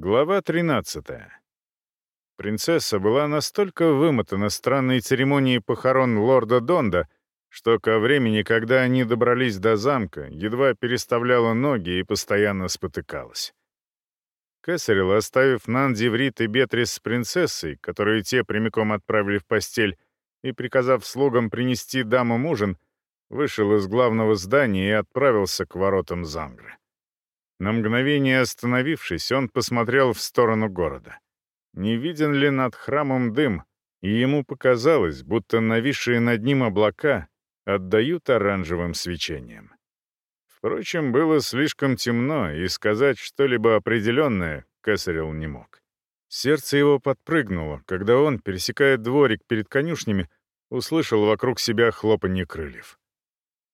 Глава 13. Принцесса была настолько вымотана странной церемонией похорон лорда Донда, что ко времени, когда они добрались до замка, едва переставляла ноги и постоянно спотыкалась. Кесарел, оставив Нанди, Врит и Бетрис с принцессой, которые те прямиком отправили в постель, и приказав слугам принести дамам ужин, вышел из главного здания и отправился к воротам Зангры. На мгновение остановившись, он посмотрел в сторону города. Не виден ли над храмом дым, и ему показалось, будто нависшие над ним облака отдают оранжевым свечением. Впрочем, было слишком темно, и сказать что-либо определенное Кесарел не мог. Сердце его подпрыгнуло, когда он, пересекая дворик перед конюшнями, услышал вокруг себя хлопанье крыльев.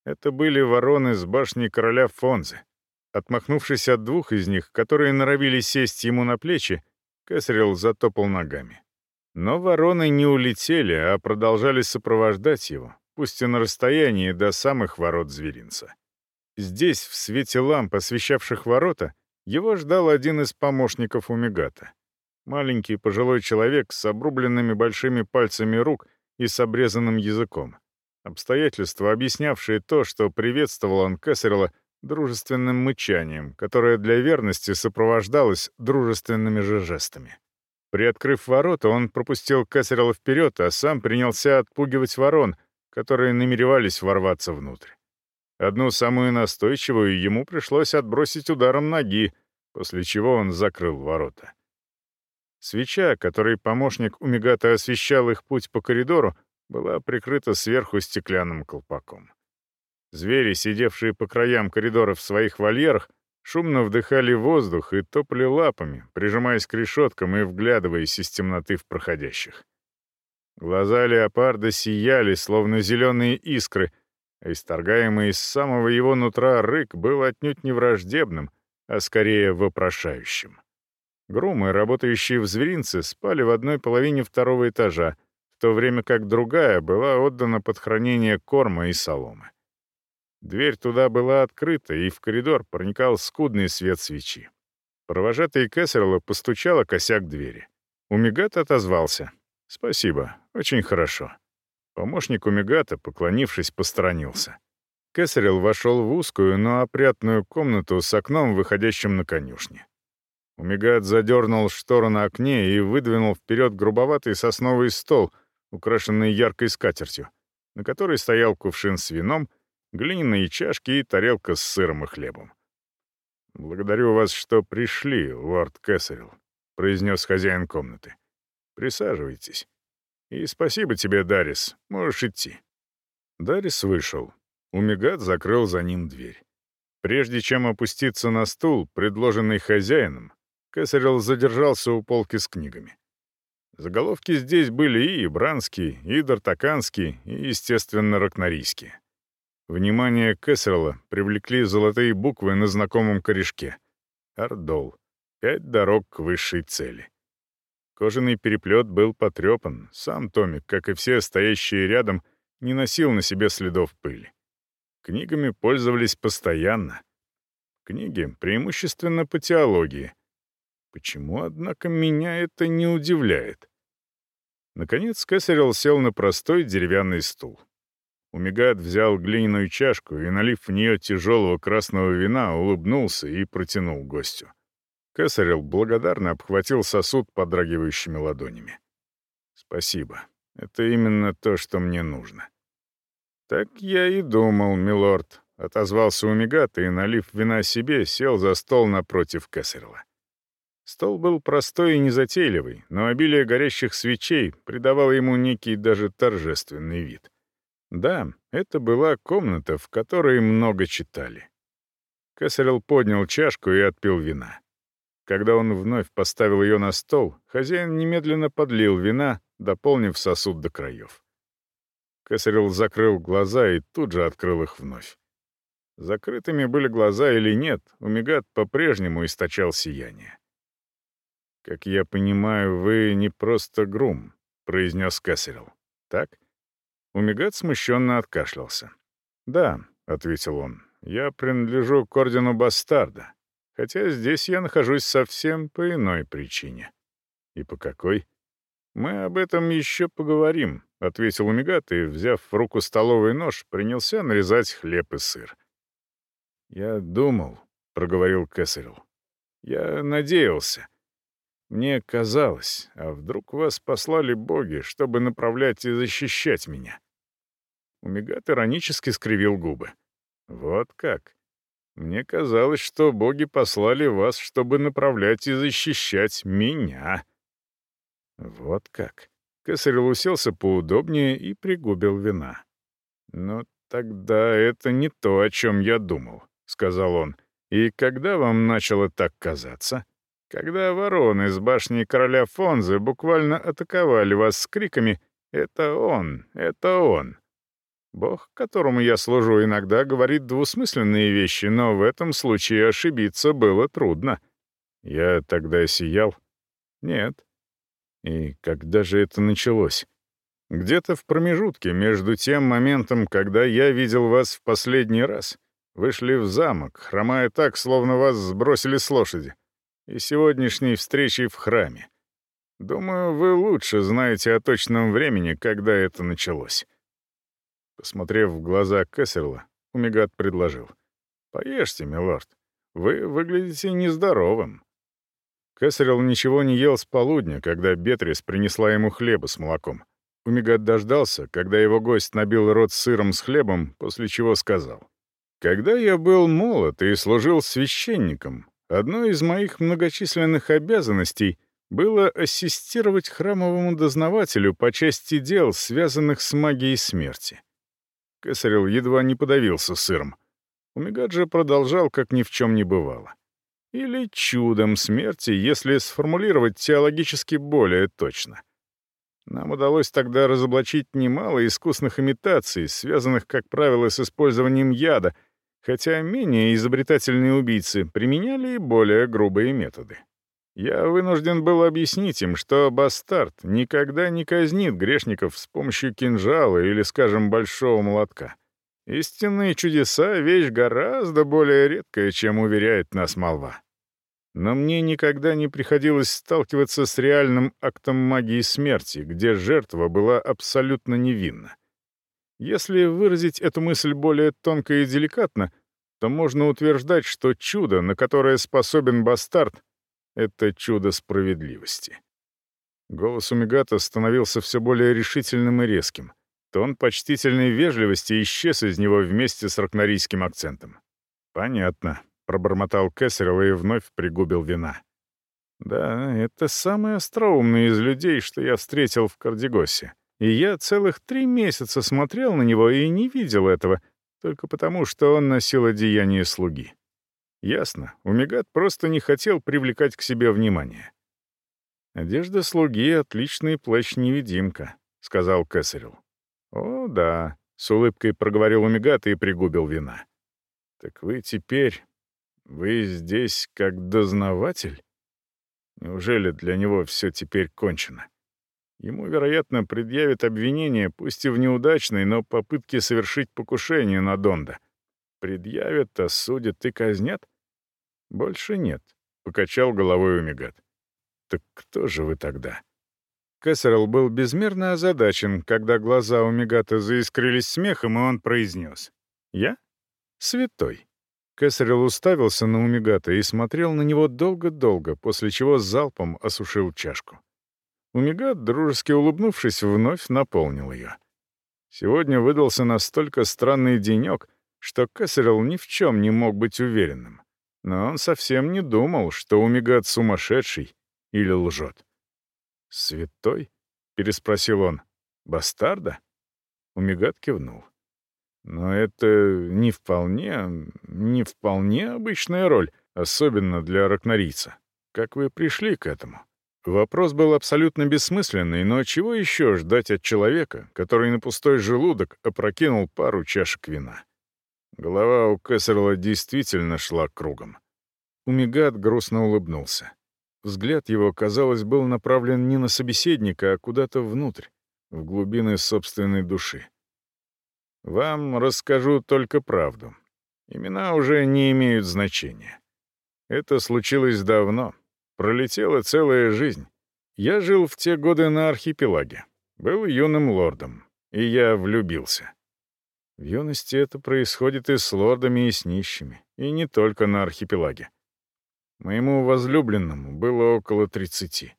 Это были вороны с башни короля Фонзы. Отмахнувшись от двух из них, которые норовили сесть ему на плечи, Кэсрилл затопал ногами. Но вороны не улетели, а продолжали сопровождать его, пусть и на расстоянии до самых ворот зверинца. Здесь, в свете ламп, освещавших ворота, его ждал один из помощников Умигата. Маленький пожилой человек с обрубленными большими пальцами рук и с обрезанным языком. Обстоятельства, объяснявшие то, что приветствовал он Кэссерла дружественным мычанием, которое для верности сопровождалось дружественными же жестами. Приоткрыв ворота, он пропустил Кэссерла вперед, а сам принялся отпугивать ворон, которые намеревались ворваться внутрь. Одну самую настойчивую ему пришлось отбросить ударом ноги, после чего он закрыл ворота. Свеча, которой помощник Умигата освещал их путь по коридору, была прикрыта сверху стеклянным колпаком. Звери, сидевшие по краям коридора в своих вольерах, шумно вдыхали воздух и топали лапами, прижимаясь к решеткам и вглядываясь из темноты в проходящих. Глаза леопарда сияли, словно зеленые искры, а исторгаемый из самого его нутра рык был отнюдь не враждебным, а скорее вопрошающим. Грумы, работающие в зверинце, спали в одной половине второго этажа, в то время как другая была отдана под хранение корма и соломы. Дверь туда была открыта, и в коридор проникал скудный свет свечи. Провожатый Кессерла постучала косяк двери. Умигат отозвался. «Спасибо, очень хорошо». Помощник Умигата, поклонившись, посторонился. Кесарел вошел в узкую, но опрятную комнату с окном, выходящим на конюшни. Умигат задернул штору на окне и выдвинул вперед грубоватый сосновый стол, украшенный яркой скатертью, на которой стоял кувшин с вином — глиняные чашки и тарелка с сыром и хлебом. «Благодарю вас, что пришли, лорд Кэссерилл», — произнес хозяин комнаты. «Присаживайтесь. И спасибо тебе, Дарис. Можешь идти». Дарис вышел. Умигат закрыл за ним дверь. Прежде чем опуститься на стул, предложенный хозяином, Кэссерилл задержался у полки с книгами. Заголовки здесь были и ибранские, и дартаканские, и, естественно, ракнорийские. Внимание Кессерла привлекли золотые буквы на знакомом корешке. Ардол. Пять дорог к высшей цели. Кожаный переплет был потрепан, сам Томик, как и все стоящие рядом, не носил на себе следов пыли. Книгами пользовались постоянно. Книги преимущественно по теологии. Почему, однако, меня это не удивляет? Наконец Кесарел сел на простой деревянный стул. Умигат взял глиняную чашку и, налив в нее тяжелого красного вина, улыбнулся и протянул гостю. Кесарел благодарно обхватил сосуд подрагивающими ладонями. «Спасибо. Это именно то, что мне нужно». «Так я и думал, милорд», — отозвался Умигат и, налив вина себе, сел за стол напротив Кесарела. Стол был простой и незатейливый, но обилие горящих свечей придавало ему некий даже торжественный вид. Да, это была комната, в которой много читали. Кесарел поднял чашку и отпил вина. Когда он вновь поставил ее на стол, хозяин немедленно подлил вина, дополнив сосуд до краев. Кесарел закрыл глаза и тут же открыл их вновь. Закрытыми были глаза или нет, Умигат по-прежнему источал сияние. «Как я понимаю, вы не просто грум», — произнес Кесарел. «Так?» Умигат смущенно откашлялся. «Да», — ответил он, — «я принадлежу к ордену Бастарда. Хотя здесь я нахожусь совсем по иной причине. И по какой? Мы об этом еще поговорим, — ответил Умигат и, взяв в руку столовый нож, принялся нарезать хлеб и сыр. «Я думал», — проговорил Кесарел. «Я надеялся. Мне казалось, а вдруг вас послали боги, чтобы направлять и защищать меня?» Умигат иронически скривил губы. «Вот как. Мне казалось, что боги послали вас, чтобы направлять и защищать меня». «Вот как». Кесарел уселся поудобнее и пригубил вина. «Но тогда это не то, о чем я думал», — сказал он. «И когда вам начало так казаться?» Когда вороны из башни короля Фонзы буквально атаковали вас с криками «Это он! Это он!». Бог, которому я служу, иногда говорит двусмысленные вещи, но в этом случае ошибиться было трудно. Я тогда сиял? Нет. И когда же это началось? Где-то в промежутке между тем моментом, когда я видел вас в последний раз. Вышли в замок, хромая так, словно вас сбросили с лошади и сегодняшней встречей в храме. Думаю, вы лучше знаете о точном времени, когда это началось». Посмотрев в глаза Кессерла, Умигат предложил. «Поешьте, милорд. Вы выглядите нездоровым». Кессерл ничего не ел с полудня, когда Бетрис принесла ему хлеба с молоком. Умигат дождался, когда его гость набил рот сыром с хлебом, после чего сказал. «Когда я был молод и служил священником, Одной из моих многочисленных обязанностей было ассистировать храмовому дознавателю по части дел, связанных с магией смерти. Кесарел едва не подавился сыром. Умигаджи продолжал, как ни в чем не бывало. Или чудом смерти, если сформулировать теологически более точно. Нам удалось тогда разоблачить немало искусных имитаций, связанных, как правило, с использованием яда — хотя менее изобретательные убийцы применяли и более грубые методы. Я вынужден был объяснить им, что бастард никогда не казнит грешников с помощью кинжала или, скажем, большого молотка. Истинные чудеса — вещь гораздо более редкая, чем уверяет нас молва. Но мне никогда не приходилось сталкиваться с реальным актом магии смерти, где жертва была абсолютно невинна. Если выразить эту мысль более тонко и деликатно, то можно утверждать, что чудо, на которое способен бастард, — это чудо справедливости. Голос у Мегата становился все более решительным и резким. Тон почтительной вежливости исчез из него вместе с ракнорийским акцентом. «Понятно», — пробормотал Кессерл и вновь пригубил вина. «Да, это самый остроумный из людей, что я встретил в Кардигосе. И я целых три месяца смотрел на него и не видел этого, только потому, что он носил одеяние слуги. Ясно, Умигат просто не хотел привлекать к себе внимание. «Одежда слуги — отличный плащ-невидимка», — сказал Кесарел. «О, да», — с улыбкой проговорил Умигат и пригубил вина. «Так вы теперь... Вы здесь как дознаватель? Неужели для него все теперь кончено?» Ему, вероятно, предъявят обвинение, пусть и в неудачной, но попытке совершить покушение на Донда. Предъявят, осудят и казнят? Больше нет, — покачал головой Умигат. Так кто же вы тогда? Кэссерл был безмерно озадачен, когда глаза Умигата заискрились смехом, и он произнес. «Я? Святой». Кэссерл уставился на Умигата и смотрел на него долго-долго, после чего залпом осушил чашку. Умигат, дружески улыбнувшись, вновь наполнил ее. Сегодня выдался настолько странный денек, что Кэссерилл ни в чем не мог быть уверенным. Но он совсем не думал, что Умигат сумасшедший или лжет. «Святой?» — переспросил он. «Бастарда?» Умигат кивнул. «Но это не вполне, не вполне обычная роль, особенно для ракнорийца. Как вы пришли к этому?» Вопрос был абсолютно бессмысленный, но чего еще ждать от человека, который на пустой желудок опрокинул пару чашек вина? Голова у Кессерла действительно шла кругом. Умигат грустно улыбнулся. Взгляд его, казалось, был направлен не на собеседника, а куда-то внутрь, в глубины собственной души. «Вам расскажу только правду. Имена уже не имеют значения. Это случилось давно. Пролетела целая жизнь. Я жил в те годы на архипелаге. Был юным лордом. И я влюбился. В юности это происходит и с лордами, и с нищими. И не только на архипелаге. Моему возлюбленному было около тридцати.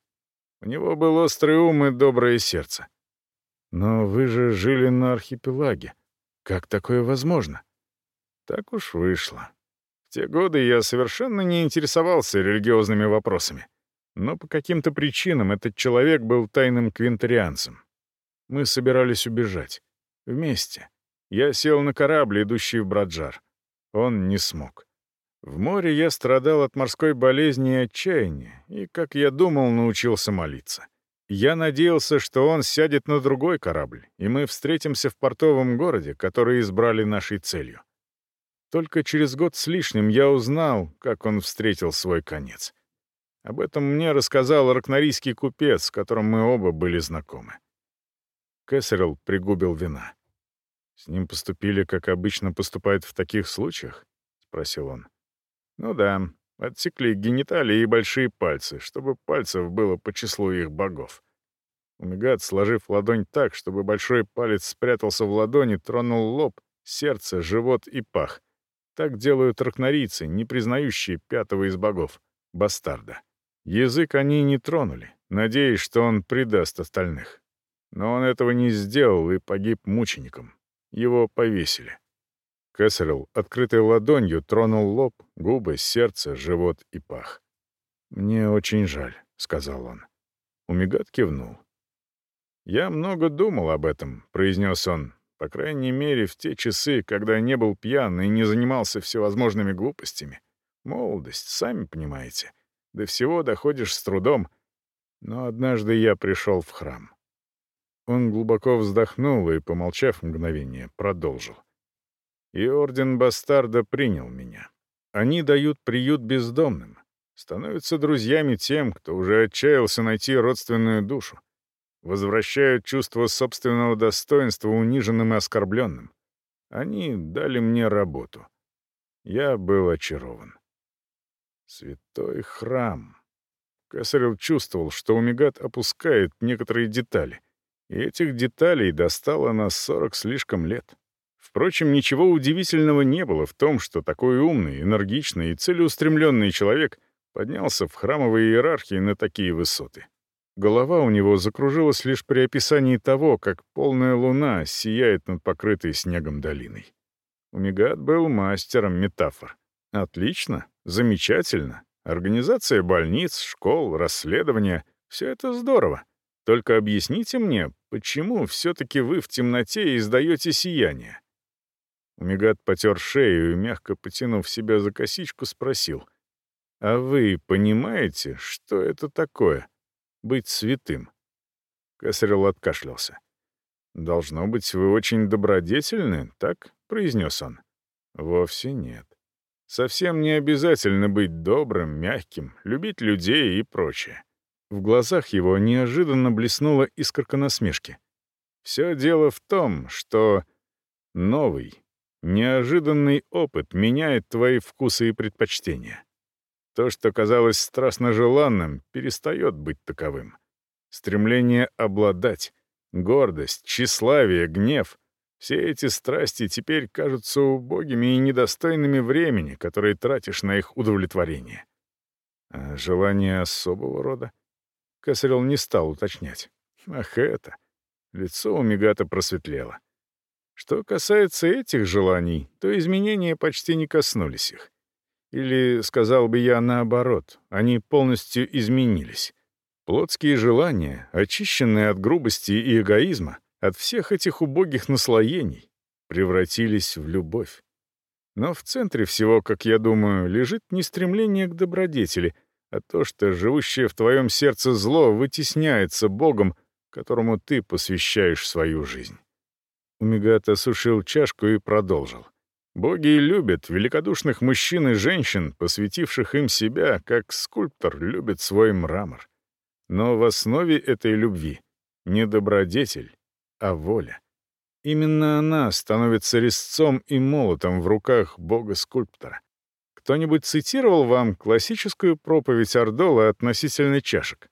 У него был острый ум и доброе сердце. Но вы же жили на архипелаге. Как такое возможно? Так уж вышло. В те годы я совершенно не интересовался религиозными вопросами. Но по каким-то причинам этот человек был тайным квинтарианцем. Мы собирались убежать. Вместе. Я сел на корабль, идущий в Браджар. Он не смог. В море я страдал от морской болезни и отчаяния, и, как я думал, научился молиться. Я надеялся, что он сядет на другой корабль, и мы встретимся в портовом городе, который избрали нашей целью. Только через год с лишним я узнал, как он встретил свой конец. Об этом мне рассказал ракнорийский купец, с которым мы оба были знакомы. Кэссерилл пригубил вина. «С ним поступили, как обычно поступают в таких случаях?» — спросил он. «Ну да, отсекли гениталии и большие пальцы, чтобы пальцев было по числу их богов». Умигат, сложив ладонь так, чтобы большой палец спрятался в ладони, тронул лоб, сердце, живот и пах. Так делают ракнорийцы, не признающие пятого из богов — бастарда. Язык они не тронули, надеясь, что он предаст остальных. Но он этого не сделал и погиб мучеником. Его повесили. Кэссерилл открытой ладонью тронул лоб, губы, сердце, живот и пах. «Мне очень жаль», — сказал он. Умигат кивнул. «Я много думал об этом», — произнес он, по крайней мере, в те часы, когда не был пьян и не занимался всевозможными глупостями. Молодость, сами понимаете. До всего доходишь с трудом. Но однажды я пришел в храм. Он глубоко вздохнул и, помолчав мгновение, продолжил. И орден Бастарда принял меня. Они дают приют бездомным, становятся друзьями тем, кто уже отчаялся найти родственную душу, возвращают чувство собственного достоинства униженным и оскорбленным. Они дали мне работу. Я был очарован. Святой храм. Кесарев чувствовал, что Умигат опускает некоторые детали, и этих деталей достало на сорок слишком лет. Впрочем, ничего удивительного не было в том, что такой умный, энергичный и целеустремленный человек поднялся в храмовой иерархии на такие высоты. Голова у него закружилась лишь при описании того, как полная луна сияет над покрытой снегом долиной. Умигат был мастером метафор. Отлично, замечательно. Организация больниц, школ, расследования — все это здорово. Только объясните мне, почему все-таки вы в темноте издаете сияние?» Умигат потер шею и, мягко потянув себя за косичку, спросил. «А вы понимаете, что это такое — быть святым?» Кесарел откашлялся. «Должно быть, вы очень добродетельны, так?» — произнес он. «Вовсе нет. Совсем не обязательно быть добрым, мягким, любить людей и прочее. В глазах его неожиданно блеснула искорка насмешки. Все дело в том, что новый, неожиданный опыт меняет твои вкусы и предпочтения. То, что казалось страстно желанным, перестает быть таковым. Стремление обладать, гордость, тщеславие, гнев — все эти страсти теперь кажутся убогими и недостойными времени, которое тратишь на их удовлетворение. А желание особого рода — Кесарел не стал уточнять. Ах, это. Лицо у Мегата просветлело. Что касается этих желаний, то изменения почти не коснулись их. Или, сказал бы я, наоборот, они полностью изменились. Плотские желания, очищенные от грубости и эгоизма, от всех этих убогих наслоений, превратились в любовь. Но в центре всего, как я думаю, лежит не стремление к добродетели — а то, что живущее в твоем сердце зло вытесняется Богом, которому ты посвящаешь свою жизнь. Умигат осушил чашку и продолжил. Боги любят великодушных мужчин и женщин, посвятивших им себя, как скульптор любит свой мрамор. Но в основе этой любви не добродетель, а воля. Именно она становится резцом и молотом в руках бога-скульптора. Кто-нибудь цитировал вам классическую проповедь Ордола относительно чашек?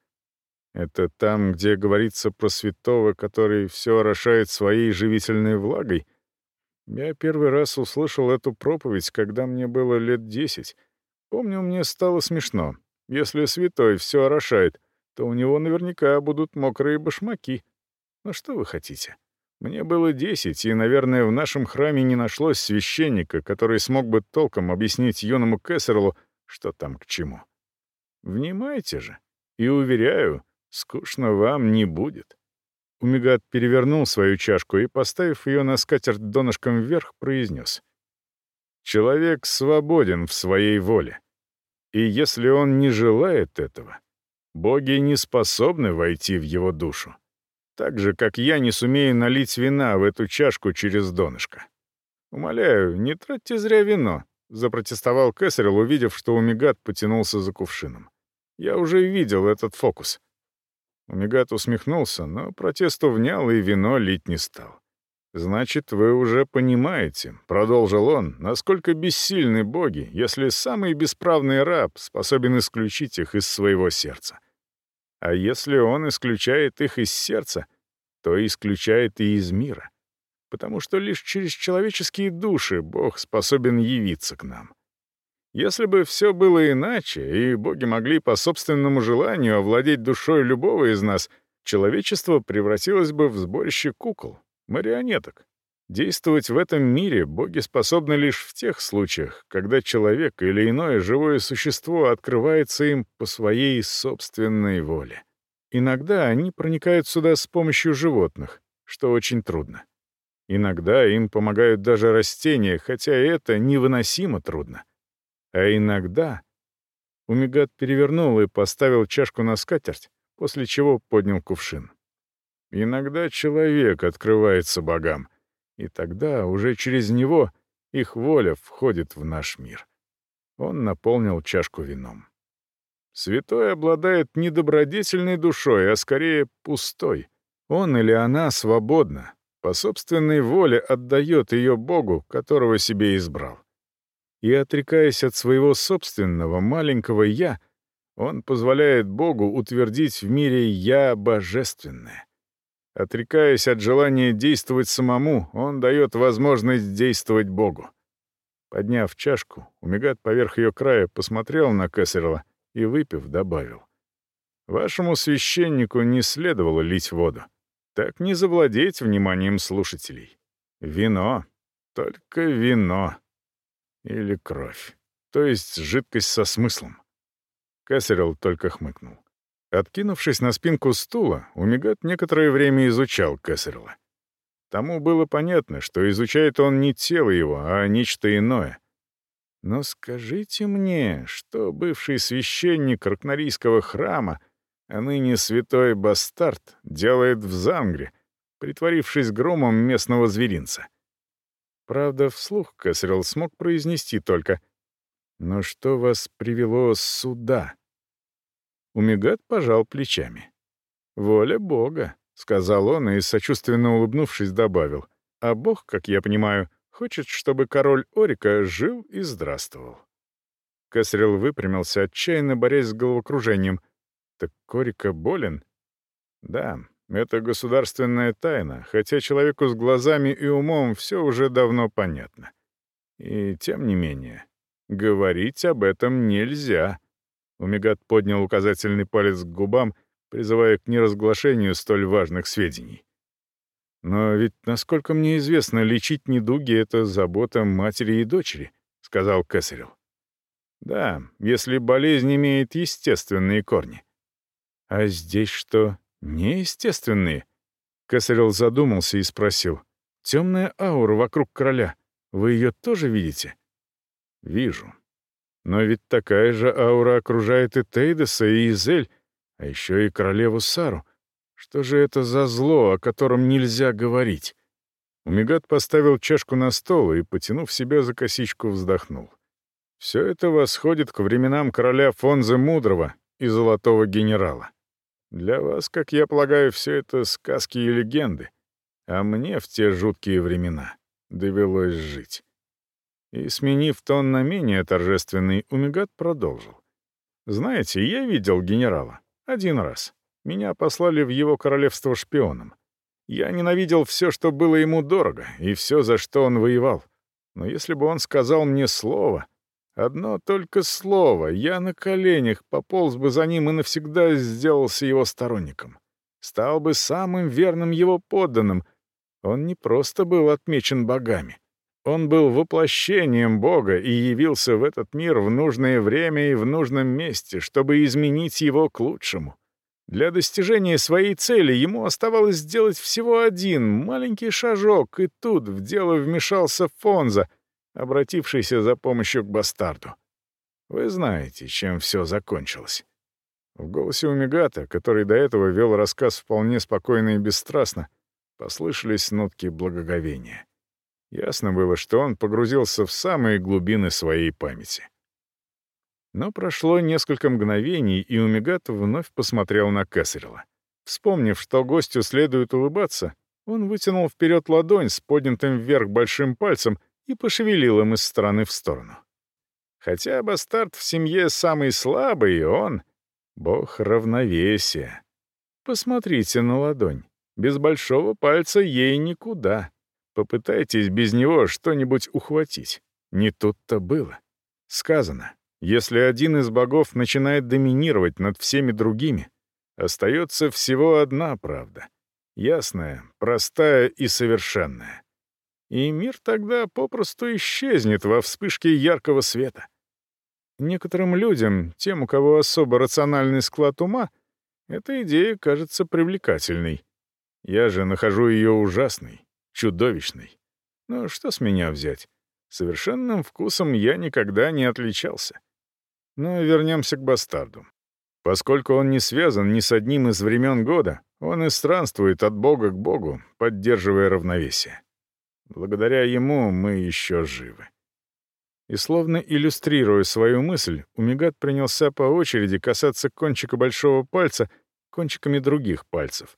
Это там, где говорится про святого, который все орошает своей живительной влагой? Я первый раз услышал эту проповедь, когда мне было лет десять. Помню, мне стало смешно. Если святой все орошает, то у него наверняка будут мокрые башмаки. Ну что вы хотите? Мне было десять, и, наверное, в нашем храме не нашлось священника, который смог бы толком объяснить юному Кессерлу, что там к чему. Внимайте же, и, уверяю, скучно вам не будет. Умигат перевернул свою чашку и, поставив ее на скатерть донышком вверх, произнес. «Человек свободен в своей воле. И если он не желает этого, боги не способны войти в его душу так же, как я не сумею налить вина в эту чашку через донышко. «Умоляю, не тратьте зря вино», — запротестовал Кесарел, увидев, что Умигат потянулся за кувшином. «Я уже видел этот фокус». Умигат усмехнулся, но протесту внял и вино лить не стал. «Значит, вы уже понимаете», — продолжил он, «насколько бессильны боги, если самый бесправный раб способен исключить их из своего сердца. А если он исключает их из сердца, то исключает и из мира. Потому что лишь через человеческие души Бог способен явиться к нам. Если бы все было иначе, и боги могли по собственному желанию овладеть душой любого из нас, человечество превратилось бы в сборище кукол, марионеток, Действовать в этом мире боги способны лишь в тех случаях, когда человек или иное живое существо открывается им по своей собственной воле. Иногда они проникают сюда с помощью животных, что очень трудно. Иногда им помогают даже растения, хотя это невыносимо трудно. А иногда... Умигат перевернул и поставил чашку на скатерть, после чего поднял кувшин. Иногда человек открывается богам, и тогда уже через него их воля входит в наш мир. Он наполнил чашку вином. Святой обладает не добродетельной душой, а скорее пустой. Он или она свободна, по собственной воле отдает ее Богу, которого себе избрал. И, отрекаясь от своего собственного маленького «я», он позволяет Богу утвердить в мире «я» божественное. Отрекаясь от желания действовать самому, он дает возможность действовать Богу. Подняв чашку, Умигат поверх ее края посмотрел на Кессерла и, выпив, добавил. «Вашему священнику не следовало лить воду. Так не завладеть вниманием слушателей. Вино. Только вино. Или кровь. То есть жидкость со смыслом». Кессерл только хмыкнул. Откинувшись на спинку стула, Умигат некоторое время изучал Кессерла. Тому было понятно, что изучает он не тело его, а нечто иное. Но скажите мне, что бывший священник Ракнарийского храма, а ныне святой бастард, делает в Замгре, притворившись громом местного зверинца? Правда, вслух Кесрилл смог произнести только «Но что вас привело сюда?» Умигат пожал плечами. «Воля Бога», — сказал он и, сочувственно улыбнувшись, добавил. «А Бог, как я понимаю, хочет, чтобы король Орика жил и здравствовал». Кесрил выпрямился, отчаянно борясь с головокружением. «Так Орика болен?» «Да, это государственная тайна, хотя человеку с глазами и умом все уже давно понятно. И тем не менее, говорить об этом нельзя». Умигат поднял указательный палец к губам, призывая к неразглашению столь важных сведений. «Но ведь, насколько мне известно, лечить недуги — это забота матери и дочери», — сказал Кесарел. «Да, если болезнь имеет естественные корни». «А здесь что, неестественные?» Кесарел задумался и спросил. «Темная аура вокруг короля. Вы ее тоже видите?» «Вижу», но ведь такая же аура окружает и Тейдеса, и Изель, а еще и королеву Сару. Что же это за зло, о котором нельзя говорить? Умигат поставил чашку на стол и, потянув себя за косичку, вздохнул. Все это восходит к временам короля Фонза Мудрого и Золотого Генерала. Для вас, как я полагаю, все это сказки и легенды. А мне в те жуткие времена довелось жить. И, сменив тон на менее торжественный, Умигат продолжил. «Знаете, я видел генерала. Один раз. Меня послали в его королевство шпионом. Я ненавидел все, что было ему дорого, и все, за что он воевал. Но если бы он сказал мне слово, одно только слово, я на коленях пополз бы за ним и навсегда сделался его сторонником. Стал бы самым верным его подданным. Он не просто был отмечен богами. Он был воплощением Бога и явился в этот мир в нужное время и в нужном месте, чтобы изменить его к лучшему. Для достижения своей цели ему оставалось сделать всего один маленький шажок, и тут в дело вмешался Фонза, обратившийся за помощью к бастарду. Вы знаете, чем все закончилось. В голосе Умигата, который до этого вел рассказ вполне спокойно и бесстрастно, послышались нотки благоговения. Ясно было, что он погрузился в самые глубины своей памяти. Но прошло несколько мгновений, и Умигат вновь посмотрел на Кесарела. Вспомнив, что гостю следует улыбаться, он вытянул вперед ладонь с поднятым вверх большим пальцем и пошевелил им из стороны в сторону. Хотя бастард в семье самый слабый, он — бог равновесия. Посмотрите на ладонь. Без большого пальца ей никуда. Попытайтесь без него что-нибудь ухватить. Не тут-то было. Сказано, если один из богов начинает доминировать над всеми другими, остается всего одна правда. Ясная, простая и совершенная. И мир тогда попросту исчезнет во вспышке яркого света. Некоторым людям, тем, у кого особо рациональный склад ума, эта идея кажется привлекательной. Я же нахожу ее ужасной, чудовищный. Но что с меня взять? Совершенным вкусом я никогда не отличался. Но вернемся к бастарду. Поскольку он не связан ни с одним из времен года, он и странствует от бога к богу, поддерживая равновесие. Благодаря ему мы еще живы. И словно иллюстрируя свою мысль, Умигат принялся по очереди касаться кончика большого пальца кончиками других пальцев.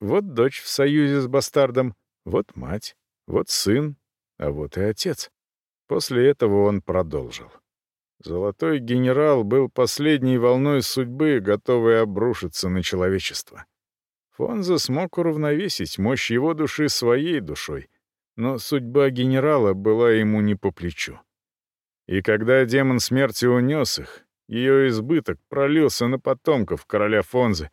Вот дочь в союзе с бастардом, вот мать, вот сын, а вот и отец. После этого он продолжил. Золотой генерал был последней волной судьбы, готовой обрушиться на человечество. Фонза смог уравновесить мощь его души своей душой, но судьба генерала была ему не по плечу. И когда демон смерти унес их, ее избыток пролился на потомков короля Фонзы,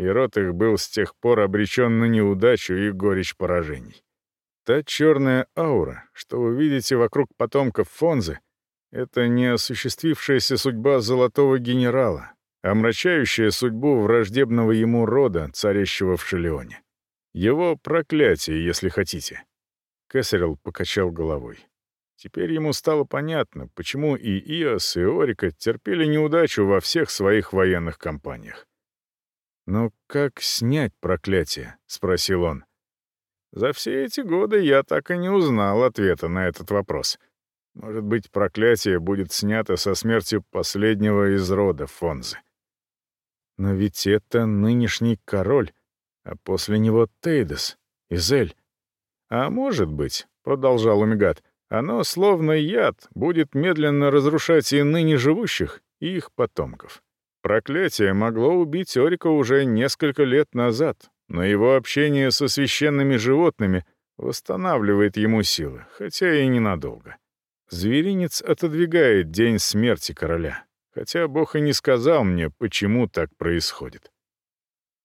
и род их был с тех пор обречен на неудачу и горечь поражений. Та черная аура, что вы видите вокруг потомков Фонзы, это не осуществившаяся судьба золотого генерала, омрачающая судьбу враждебного ему рода, царящего в Шелеоне. Его проклятие, если хотите. Кесарел покачал головой. Теперь ему стало понятно, почему и Иос, и Орика терпели неудачу во всех своих военных кампаниях. «Но как снять проклятие?» — спросил он. «За все эти годы я так и не узнал ответа на этот вопрос. Может быть, проклятие будет снято со смертью последнего из рода Фонзы. Но ведь это нынешний король, а после него Тейдес, Изель. А может быть, — продолжал Умигат, — оно, словно яд, будет медленно разрушать и ныне живущих, и их потомков. Проклятие могло убить Орика уже несколько лет назад, но его общение со священными животными восстанавливает ему силы, хотя и ненадолго. Зверинец отодвигает день смерти короля, хотя Бог и не сказал мне, почему так происходит.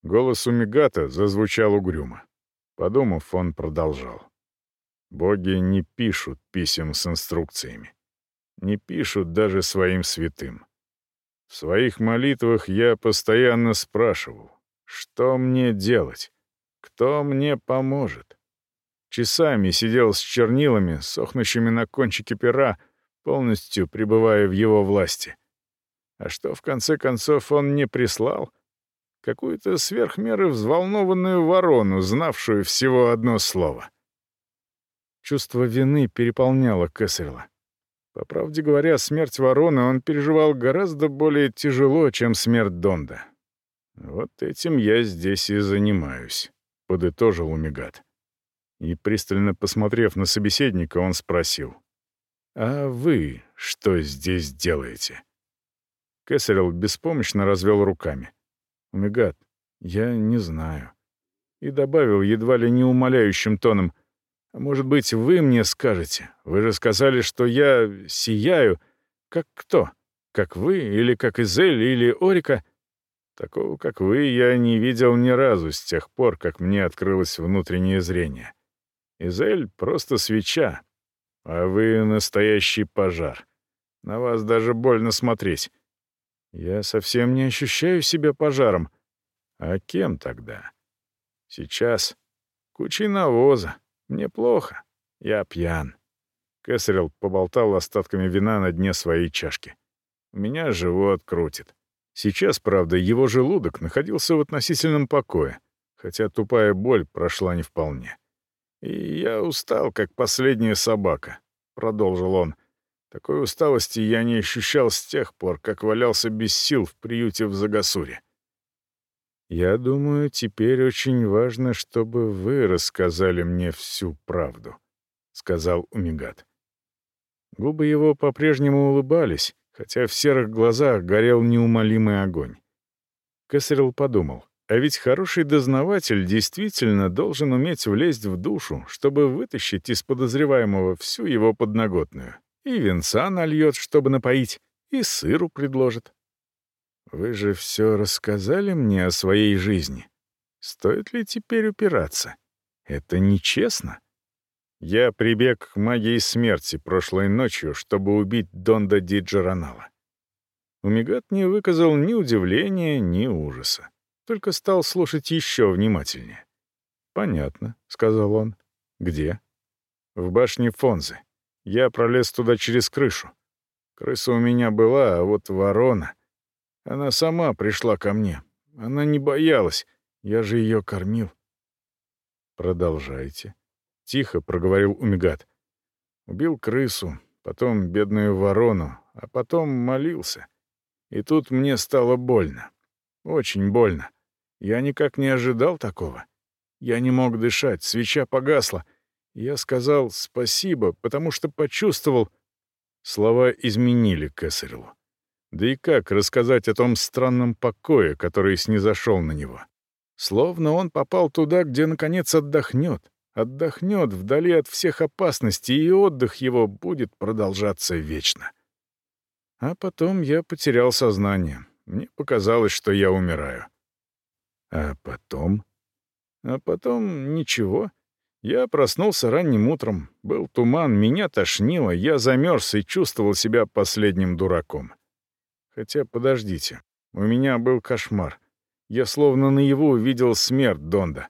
Голос у Мегата зазвучал угрюмо. Подумав, он продолжал. Боги не пишут писем с инструкциями. Не пишут даже своим святым. Своих молитвах я постоянно спрашивал, что мне делать, кто мне поможет. Часами сидел с чернилами, сохнущими на кончике пера, полностью пребывая в его власти. А что в конце концов он мне прислал? Какую-то сверхмеры взволнованную ворону, знавшую всего одно слово. Чувство вины переполняло Кэссерла. По правде говоря, смерть ворона он переживал гораздо более тяжело, чем смерть Донда. «Вот этим я здесь и занимаюсь», — подытожил Умигат. И, пристально посмотрев на собеседника, он спросил. «А вы что здесь делаете?» Кэссерилл беспомощно развел руками. «Умигат, я не знаю». И добавил едва ли не умоляющим тоном. «А может быть, вы мне скажете? Вы же сказали, что я сияю. Как кто? Как вы, или как Изель, или Орика?» Такого, как вы, я не видел ни разу с тех пор, как мне открылось внутреннее зрение. Изель — просто свеча, а вы — настоящий пожар. На вас даже больно смотреть. Я совсем не ощущаю себя пожаром. А кем тогда? Сейчас. Кучей навоза. Мне плохо. Я пьян. Кэссерилл поболтал остатками вина на дне своей чашки. У меня живот крутит. Сейчас, правда, его желудок находился в относительном покое, хотя тупая боль прошла не вполне. «И я устал, как последняя собака», — продолжил он. «Такой усталости я не ощущал с тех пор, как валялся без сил в приюте в Загасуре». «Я думаю, теперь очень важно, чтобы вы рассказали мне всю правду», — сказал Умигат. Губы его по-прежнему улыбались, хотя в серых глазах горел неумолимый огонь. Кесарел подумал, а ведь хороший дознаватель действительно должен уметь влезть в душу, чтобы вытащить из подозреваемого всю его подноготную. И венца нальет, чтобы напоить, и сыру предложит. Вы же все рассказали мне о своей жизни. Стоит ли теперь упираться? Это нечестно. Я прибег к магии смерти прошлой ночью, чтобы убить Донда Ди Джаранала. Умигат не выказал ни удивления, ни ужаса, только стал слушать еще внимательнее. «Понятно», — сказал он. «Где?» «В башне Фонзы. Я пролез туда через крышу. Крыса у меня была, а вот ворона... Она сама пришла ко мне. Она не боялась. Я же ее кормил». «Продолжайте», — тихо проговорил Умигат. Убил крысу, потом бедную ворону, а потом молился. И тут мне стало больно. Очень больно. Я никак не ожидал такого. Я не мог дышать, свеча погасла. Я сказал спасибо, потому что почувствовал... Слова изменили Кесареву. Да и как рассказать о том странном покое, который снизошел на него? Словно он попал туда, где, наконец, отдохнет, отдохнет вдали от всех опасностей, и отдых его будет продолжаться вечно. А потом я потерял сознание. Мне показалось, что я умираю. А потом? А потом ничего. Я проснулся ранним утром. Был туман, меня тошнило, я замерз и чувствовал себя последним дураком. Хотя, подождите, у меня был кошмар. Я словно наяву увидел смерть Донда.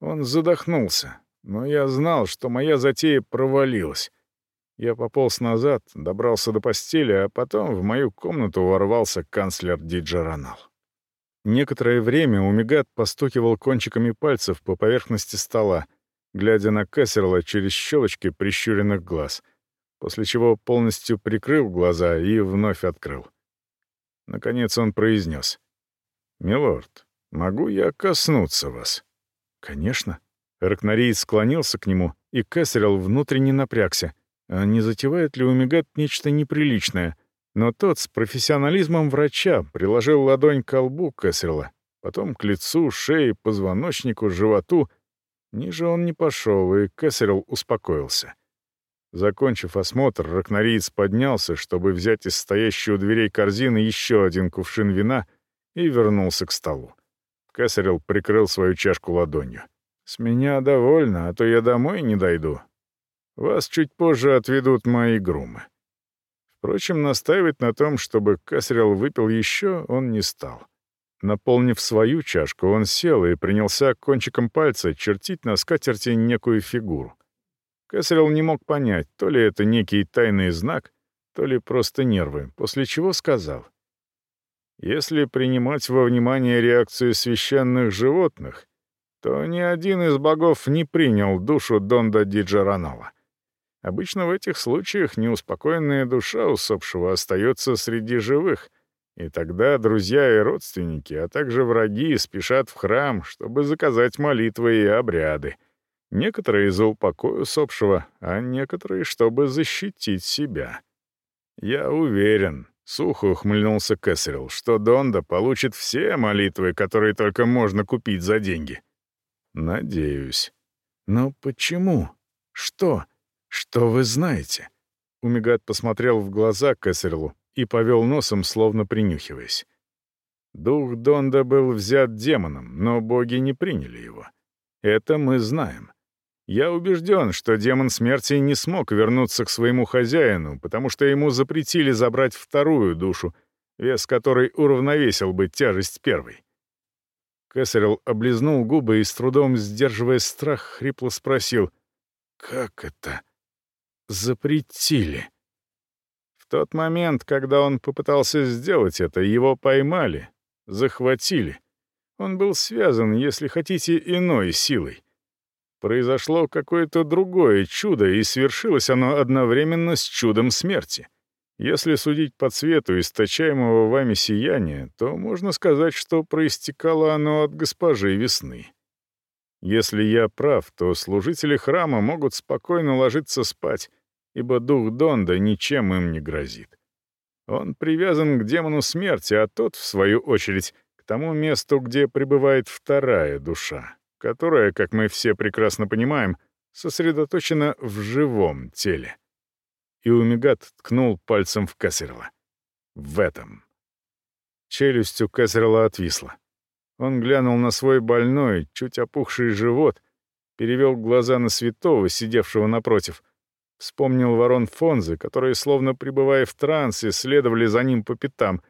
Он задохнулся, но я знал, что моя затея провалилась. Я пополз назад, добрался до постели, а потом в мою комнату ворвался канцлер Диджаранал. Некоторое время Умигат постукивал кончиками пальцев по поверхности стола, глядя на Кессерла через щелочки прищуренных глаз, после чего полностью прикрыл глаза и вновь открыл. Наконец он произнес. «Милорд, могу я коснуться вас?» «Конечно», Ракнариец склонился к нему, и Кэссерилл внутренне напрягся. А не затевает ли у Мегат нечто неприличное? Но тот с профессионализмом врача приложил ладонь к лбу Кэссерилла, потом к лицу, шее, позвоночнику, животу. Ниже он не пошел, и Кэссерилл успокоился. Закончив осмотр, ракнориец поднялся, чтобы взять из стоящей у дверей корзины еще один кувшин вина и вернулся к столу. Кэссерилл прикрыл свою чашку ладонью. С меня довольно, а то я домой не дойду. Вас чуть позже отведут мои грумы. Впрочем, настаивать на том, чтобы Касрил выпил еще, он не стал. Наполнив свою чашку, он сел и принялся кончиком пальца чертить на скатерти некую фигуру. Касрил не мог понять, то ли это некий тайный знак, то ли просто нервы, после чего сказал. «Если принимать во внимание реакцию священных животных, то ни один из богов не принял душу Донда Диджаранова. Обычно в этих случаях неуспокоенная душа усопшего остается среди живых, и тогда друзья и родственники, а также враги спешат в храм, чтобы заказать молитвы и обряды. Некоторые за упокой усопшего, а некоторые, чтобы защитить себя. Я уверен, сухо ухмыльнулся Кэссерилл, что Донда получит все молитвы, которые только можно купить за деньги. Надеюсь. Но почему? Что? Что вы знаете? Умигат посмотрел в глаза Кэссерлу и повел носом, словно принюхиваясь. Дух Донда был взят демоном, но боги не приняли его. Это мы знаем. Я убежден, что демон смерти не смог вернуться к своему хозяину, потому что ему запретили забрать вторую душу, вес которой уравновесил бы тяжесть первой. Кэссерилл облизнул губы и, с трудом сдерживая страх, хрипло спросил, «Как это? Запретили?» В тот момент, когда он попытался сделать это, его поймали, захватили. Он был связан, если хотите, иной силой произошло какое-то другое чудо, и свершилось оно одновременно с чудом смерти. Если судить по цвету источаемого вами сияния, то можно сказать, что проистекало оно от госпожи весны. Если я прав, то служители храма могут спокойно ложиться спать, ибо дух Донда ничем им не грозит. Он привязан к демону смерти, а тот, в свою очередь, к тому месту, где пребывает вторая душа, которая, как мы все прекрасно понимаем, сосредоточена в живом теле. И Умигат ткнул пальцем в Кассерла. В этом. Челюсть у Кассерла отвисла. Он глянул на свой больной, чуть опухший живот, перевел глаза на святого, сидевшего напротив, вспомнил ворон Фонзы, которые, словно пребывая в трансе, следовали за ним по пятам.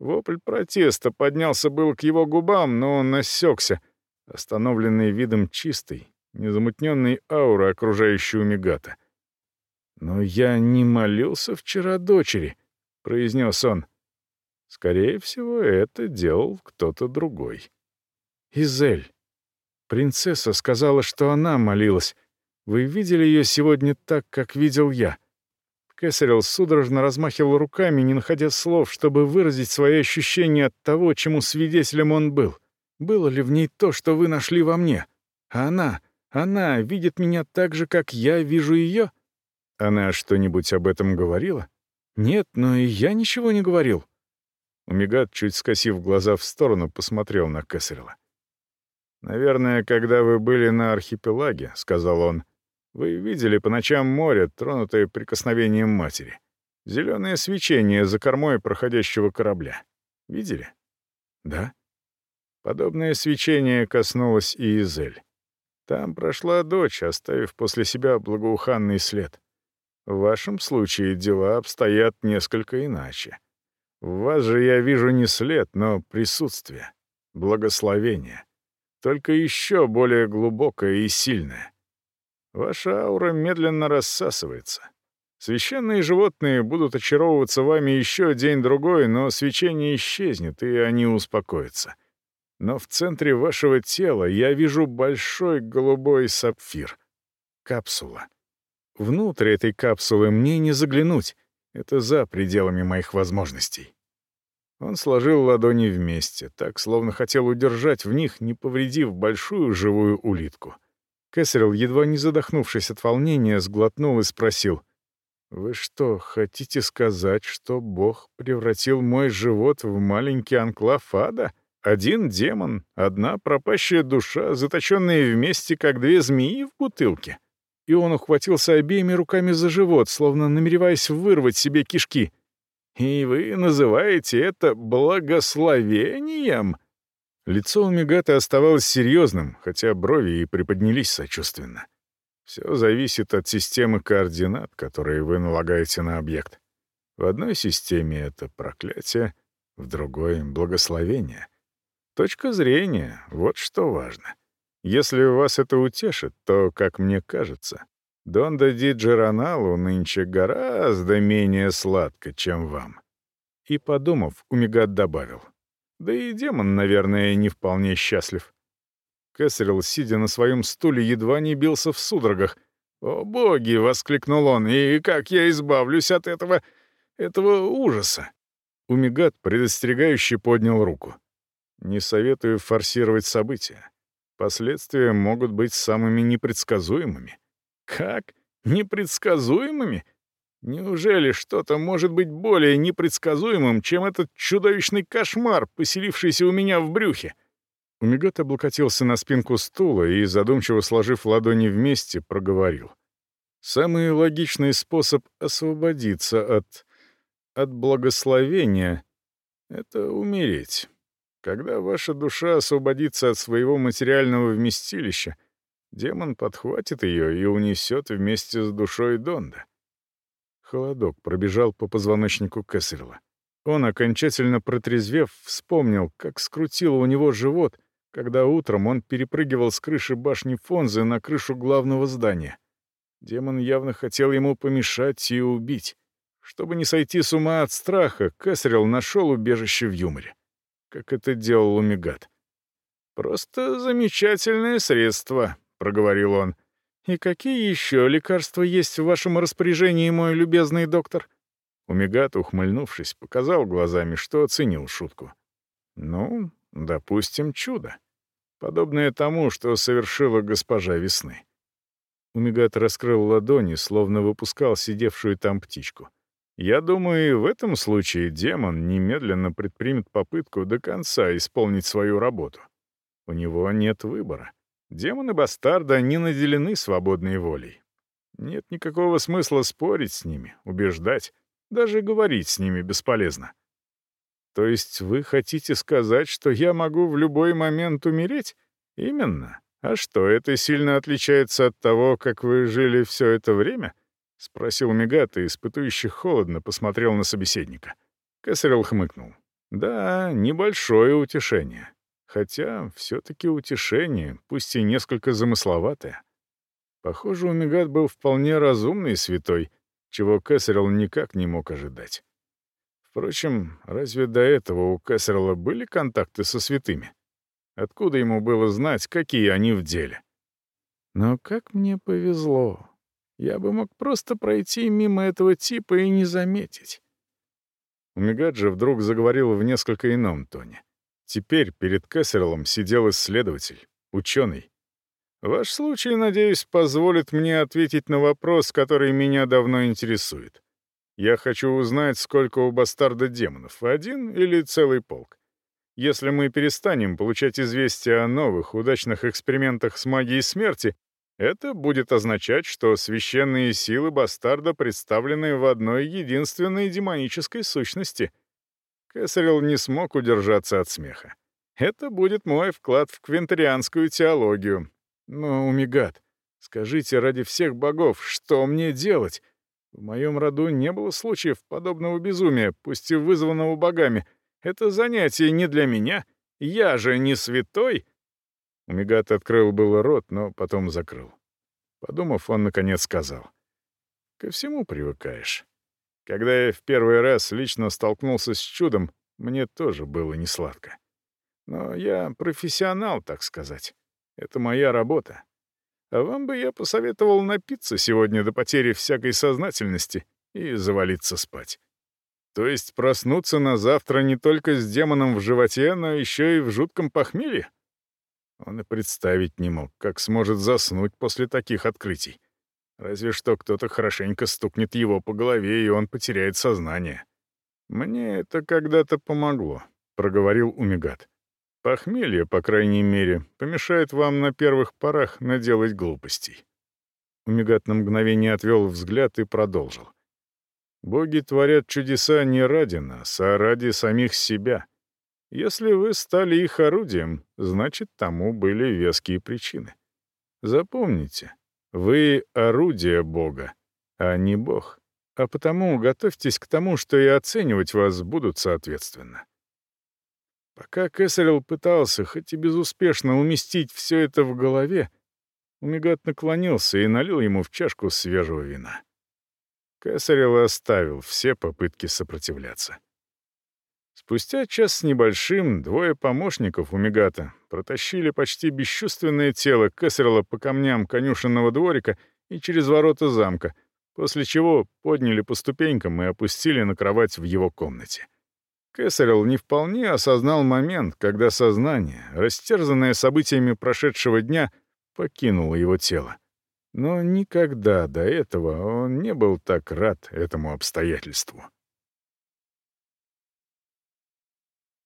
Вопль протеста поднялся был к его губам, но он насекся — остановленный видом чистой, незамутненной ауры окружающего Мегата. «Но я не молился вчера дочери», — произнес он. «Скорее всего, это делал кто-то другой». «Изель. Принцесса сказала, что она молилась. Вы видели ее сегодня так, как видел я?» Кэссерилл судорожно размахивал руками, не находя слов, чтобы выразить свои ощущения от того, чему свидетелем он был. Было ли в ней то, что вы нашли во мне? А она, она видит меня так же, как я вижу ее? Она что-нибудь об этом говорила? Нет, но и я ничего не говорил. Умигат, чуть скосив глаза в сторону, посмотрел на Кэссерла. «Наверное, когда вы были на архипелаге», — сказал он, — «вы видели по ночам море, тронутое прикосновением матери. Зеленое свечение за кормой проходящего корабля. Видели?» «Да». Подобное свечение коснулось и Изель. Там прошла дочь, оставив после себя благоуханный след. В вашем случае дела обстоят несколько иначе. В вас же я вижу не след, но присутствие, благословение. Только еще более глубокое и сильное. Ваша аура медленно рассасывается. Священные животные будут очаровываться вами еще день-другой, но свечение исчезнет, и они успокоятся но в центре вашего тела я вижу большой голубой сапфир. Капсула. Внутрь этой капсулы мне не заглянуть. Это за пределами моих возможностей. Он сложил ладони вместе, так, словно хотел удержать в них, не повредив большую живую улитку. Кэссерилл, едва не задохнувшись от волнения, сглотнул и спросил. «Вы что, хотите сказать, что Бог превратил мой живот в маленький анклав ада?» Один демон, одна пропащая душа, заточенные вместе, как две змеи в бутылке. И он ухватился обеими руками за живот, словно намереваясь вырвать себе кишки. «И вы называете это благословением?» Лицо у Мегата оставалось серьезным, хотя брови и приподнялись сочувственно. Все зависит от системы координат, которые вы налагаете на объект. В одной системе это проклятие, в другой — благословение. Точка зрения — вот что важно. Если вас это утешит, то, как мне кажется, Донда Ди Джероналу нынче гораздо менее сладко, чем вам. И, подумав, Умигат добавил. Да и демон, наверное, не вполне счастлив. Кэссерилл, сидя на своем стуле, едва не бился в судорогах. «О, боги!» — воскликнул он. «И как я избавлюсь от этого... этого ужаса?» Умигат предостерегающе поднял руку. Не советую форсировать события. Последствия могут быть самыми непредсказуемыми. Как? Непредсказуемыми? Неужели что-то может быть более непредсказуемым, чем этот чудовищный кошмар, поселившийся у меня в брюхе? Умигат облокотился на спинку стула и, задумчиво сложив ладони вместе, проговорил. «Самый логичный способ освободиться от... от благословения — это умереть. Когда ваша душа освободится от своего материального вместилища, демон подхватит ее и унесет вместе с душой Донда. Холодок пробежал по позвоночнику Кессерла. Он, окончательно протрезвев, вспомнил, как скрутило у него живот — когда утром он перепрыгивал с крыши башни Фонзы на крышу главного здания. Демон явно хотел ему помешать и убить. Чтобы не сойти с ума от страха, Кесарел нашел убежище в юморе. Как это делал Умигат. «Просто замечательное средство», — проговорил он. «И какие еще лекарства есть в вашем распоряжении, мой любезный доктор?» Умигат, ухмыльнувшись, показал глазами, что оценил шутку. «Ну, Допустим, чудо. Подобное тому, что совершила госпожа весны. Умигат раскрыл ладони, словно выпускал сидевшую там птичку. Я думаю, в этом случае демон немедленно предпримет попытку до конца исполнить свою работу. У него нет выбора. Демоны бастарда не наделены свободной волей. Нет никакого смысла спорить с ними, убеждать, даже говорить с ними бесполезно. То есть вы хотите сказать, что я могу в любой момент умереть? Именно. А что, это сильно отличается от того, как вы жили все это время? Спросил Мегата, испытующий холодно посмотрел на собеседника. Кесарел хмыкнул. Да, небольшое утешение. Хотя все-таки утешение, пусть и несколько замысловатое. Похоже, Умигат был вполне разумный святой, чего Кесарел никак не мог ожидать. Впрочем, разве до этого у Кессерла были контакты со святыми? Откуда ему было знать, какие они в деле? Но как мне повезло. Я бы мог просто пройти мимо этого типа и не заметить. Умигаджи вдруг заговорил в несколько ином тоне. Теперь перед Кессерлом сидел исследователь, ученый. Ваш случай, надеюсь, позволит мне ответить на вопрос, который меня давно интересует. Я хочу узнать, сколько у бастарда демонов, один или целый полк. Если мы перестанем получать известия о новых, удачных экспериментах с магией смерти, это будет означать, что священные силы бастарда представлены в одной единственной демонической сущности. Кесарел не смог удержаться от смеха. Это будет мой вклад в квинтарианскую теологию. Но, Умигат, скажите ради всех богов, что мне делать? В моем роду не было случаев подобного безумия, пусть и вызванного богами. Это занятие не для меня. Я же не святой. Умигат открыл было рот, но потом закрыл. Подумав, он наконец сказал. «Ко всему привыкаешь. Когда я в первый раз лично столкнулся с чудом, мне тоже было несладко. Но я профессионал, так сказать. Это моя работа. А вам бы я посоветовал напиться сегодня до потери всякой сознательности и завалиться спать. То есть проснуться на завтра не только с демоном в животе, но еще и в жутком похмелье? Он и представить не мог, как сможет заснуть после таких открытий. Разве что кто-то хорошенько стукнет его по голове, и он потеряет сознание. «Мне это когда-то помогло», — проговорил Умигат. Похмелье, по крайней мере, помешает вам на первых порах наделать глупостей». Умигат на мгновение отвел взгляд и продолжил. «Боги творят чудеса не ради нас, а ради самих себя. Если вы стали их орудием, значит, тому были веские причины. Запомните, вы — орудие Бога, а не Бог, а потому готовьтесь к тому, что и оценивать вас будут соответственно. Пока Кесарел пытался, хоть и безуспешно, уместить все это в голове, Умигат наклонился и налил ему в чашку свежего вина. Кесарел оставил все попытки сопротивляться. Спустя час с небольшим двое помощников Умигата протащили почти бесчувственное тело Кесарела по камням конюшенного дворика и через ворота замка, после чего подняли по ступенькам и опустили на кровать в его комнате. Кесарел не вполне осознал момент, когда сознание, растерзанное событиями прошедшего дня, покинуло его тело. Но никогда до этого он не был так рад этому обстоятельству.